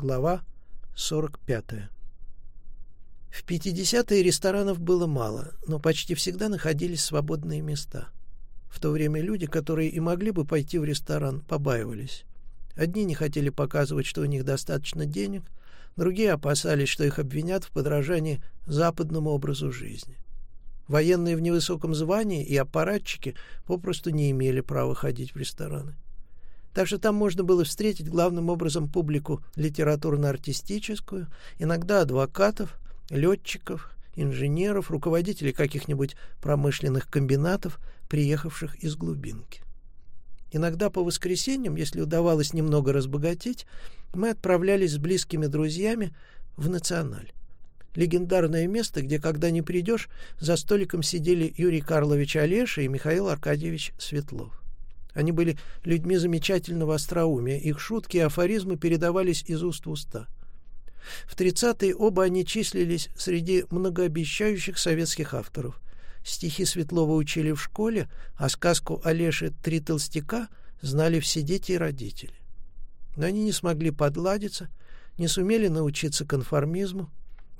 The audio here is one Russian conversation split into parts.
Глава 45. В 50-е ресторанов было мало, но почти всегда находились свободные места. В то время люди, которые и могли бы пойти в ресторан, побаивались. Одни не хотели показывать, что у них достаточно денег, другие опасались, что их обвинят в подражании западному образу жизни. Военные в невысоком звании и аппаратчики попросту не имели права ходить в рестораны. Так что там можно было встретить главным образом публику литературно-артистическую, иногда адвокатов, летчиков, инженеров, руководителей каких-нибудь промышленных комбинатов, приехавших из глубинки. Иногда по воскресеньям, если удавалось немного разбогатеть, мы отправлялись с близкими друзьями в «Националь». Легендарное место, где, когда не придешь, за столиком сидели Юрий Карлович Олеша и Михаил Аркадьевич Светлов. Они были людьми замечательного остроумия, их шутки и афоризмы передавались из уст в уста. В 30-е оба они числились среди многообещающих советских авторов. Стихи Светлова учили в школе, а сказку Олеши «Три толстяка» знали все дети и родители. Но они не смогли подладиться, не сумели научиться конформизму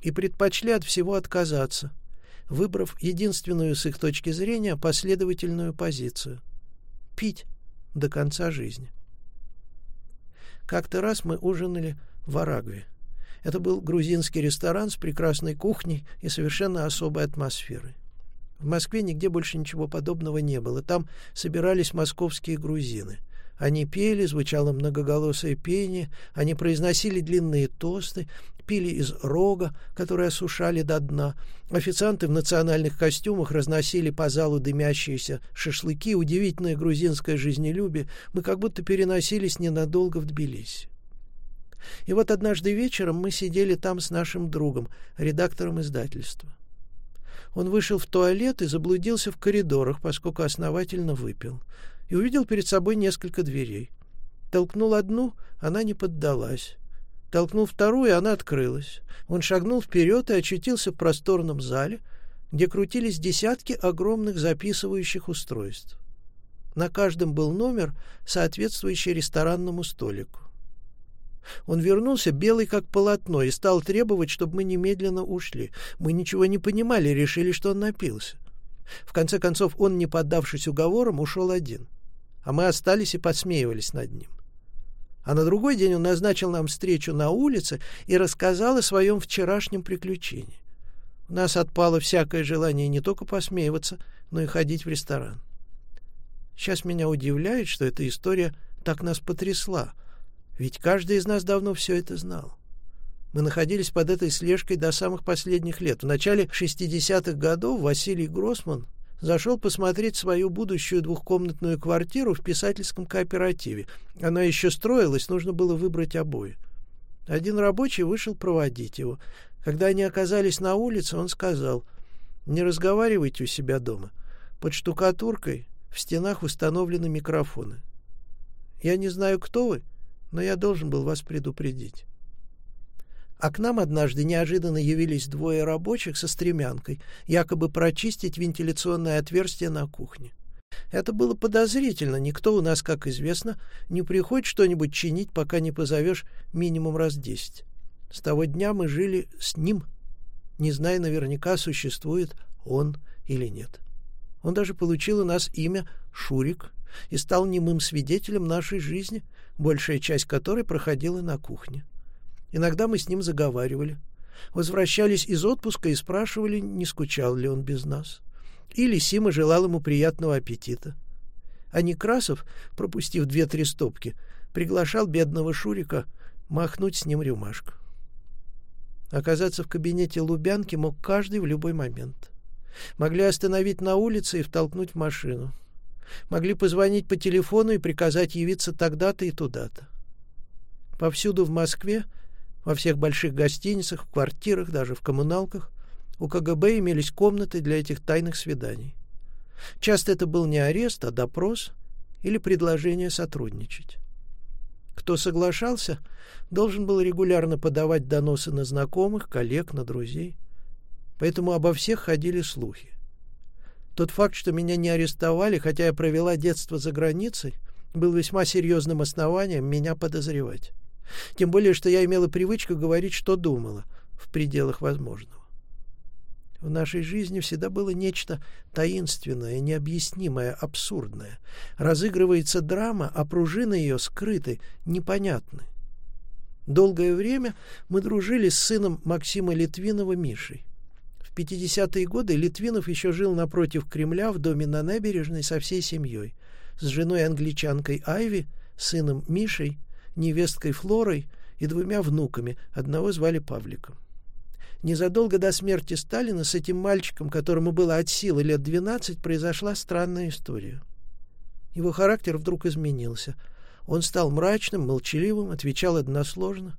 и предпочли от всего отказаться, выбрав единственную с их точки зрения последовательную позицию — пить до конца жизни. Как-то раз мы ужинали в Арагве. Это был грузинский ресторан с прекрасной кухней и совершенно особой атмосферой. В Москве нигде больше ничего подобного не было. Там собирались московские грузины. Они пели, звучало многоголосое пение, они произносили длинные тосты, пили из рога, который осушали до дна. Официанты в национальных костюмах разносили по залу дымящиеся шашлыки, удивительное грузинское жизнелюбие. Мы как будто переносились ненадолго в Тбилиси. И вот однажды вечером мы сидели там с нашим другом, редактором издательства. Он вышел в туалет и заблудился в коридорах, поскольку основательно выпил, и увидел перед собой несколько дверей. Толкнул одну, она не поддалась. Толкнул вторую, она открылась. Он шагнул вперед и очутился в просторном зале, где крутились десятки огромных записывающих устройств. На каждом был номер, соответствующий ресторанному столику. Он вернулся белый как полотно и стал требовать, чтобы мы немедленно ушли. Мы ничего не понимали, решили, что он напился. В конце концов, он, не поддавшись уговорам, ушел один. А мы остались и подсмеивались над ним. А на другой день он назначил нам встречу на улице и рассказал о своем вчерашнем приключении. У нас отпало всякое желание не только посмеиваться, но и ходить в ресторан. Сейчас меня удивляет, что эта история так нас потрясла — ведь каждый из нас давно все это знал. Мы находились под этой слежкой до самых последних лет. В начале 60-х годов Василий Гроссман зашел посмотреть свою будущую двухкомнатную квартиру в писательском кооперативе. Она еще строилась, нужно было выбрать обои. Один рабочий вышел проводить его. Когда они оказались на улице, он сказал, «Не разговаривайте у себя дома. Под штукатуркой в стенах установлены микрофоны. Я не знаю, кто вы, но я должен был вас предупредить. А к нам однажды неожиданно явились двое рабочих со стремянкой, якобы прочистить вентиляционное отверстие на кухне. Это было подозрительно. Никто у нас, как известно, не приходит что-нибудь чинить, пока не позовешь минимум раз десять. С того дня мы жили с ним, не зная наверняка, существует он или нет. Он даже получил у нас имя Шурик и стал немым свидетелем нашей жизни, большая часть которой проходила на кухне. Иногда мы с ним заговаривали. Возвращались из отпуска и спрашивали, не скучал ли он без нас. Или Сима желал ему приятного аппетита. А Некрасов, пропустив две-три стопки, приглашал бедного Шурика махнуть с ним рюмашку. Оказаться в кабинете Лубянки мог каждый в любой момент. Могли остановить на улице и втолкнуть в машину. Могли позвонить по телефону и приказать явиться тогда-то и туда-то. Повсюду в Москве, во всех больших гостиницах, в квартирах, даже в коммуналках, у КГБ имелись комнаты для этих тайных свиданий. Часто это был не арест, а допрос или предложение сотрудничать. Кто соглашался, должен был регулярно подавать доносы на знакомых, коллег, на друзей. Поэтому обо всех ходили слухи. Тот факт, что меня не арестовали, хотя я провела детство за границей, был весьма серьезным основанием меня подозревать. Тем более, что я имела привычку говорить, что думала, в пределах возможного. В нашей жизни всегда было нечто таинственное, необъяснимое, абсурдное. Разыгрывается драма, а пружины ее скрыты, непонятны. Долгое время мы дружили с сыном Максима Литвинова Мишей. В 50-е годы Литвинов еще жил напротив Кремля в доме на набережной со всей семьей. С женой-англичанкой Айви, сыном Мишей, невесткой Флорой и двумя внуками, одного звали Павликом. Незадолго до смерти Сталина с этим мальчиком, которому было от силы лет 12, произошла странная история. Его характер вдруг изменился. Он стал мрачным, молчаливым, отвечал односложно.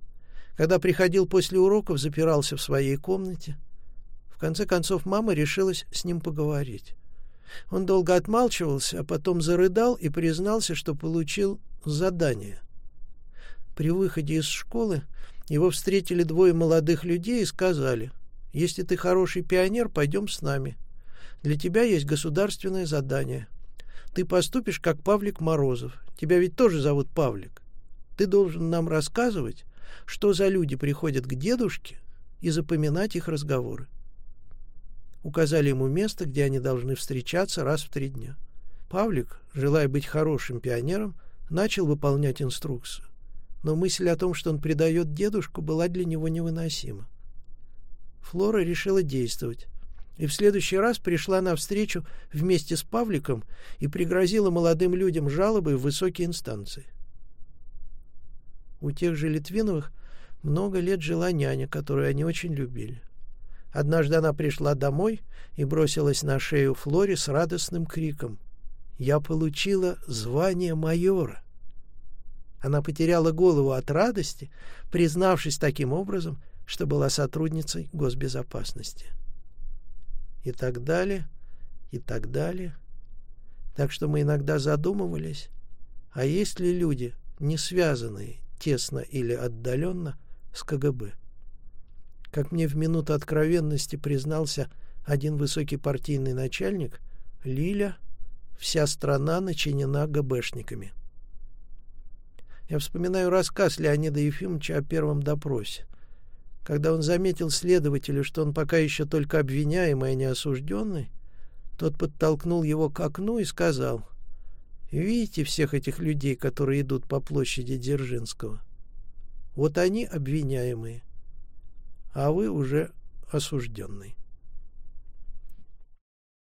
Когда приходил после уроков, запирался в своей комнате. В конце концов, мама решилась с ним поговорить. Он долго отмалчивался, а потом зарыдал и признался, что получил задание. При выходе из школы его встретили двое молодых людей и сказали, «Если ты хороший пионер, пойдем с нами. Для тебя есть государственное задание. Ты поступишь, как Павлик Морозов. Тебя ведь тоже зовут Павлик. Ты должен нам рассказывать, что за люди приходят к дедушке и запоминать их разговоры. Указали ему место, где они должны встречаться раз в три дня. Павлик, желая быть хорошим пионером, начал выполнять инструкцию но мысль о том, что он предает дедушку, была для него невыносима. Флора решила действовать, и в следующий раз пришла навстречу вместе с Павликом и пригрозила молодым людям жалобой в высокие инстанции. У тех же Литвиновых много лет жила няня, которую они очень любили. Однажды она пришла домой и бросилась на шею Флоре с радостным криком «Я получила звание майора!» Она потеряла голову от радости, признавшись таким образом, что была сотрудницей госбезопасности. И так далее, и так далее. Так что мы иногда задумывались, а есть ли люди, не связанные тесно или отдаленно с КГБ? Как мне в минуту откровенности признался один высокий партийный начальник, Лиля, вся страна начинена ГБшниками. Я вспоминаю рассказ Леонида Ефимовича о первом допросе. Когда он заметил следователю, что он пока еще только обвиняемый, а не осужденный, тот подтолкнул его к окну и сказал, «Видите всех этих людей, которые идут по площади Дзержинского? Вот они обвиняемые, а вы уже осужденный».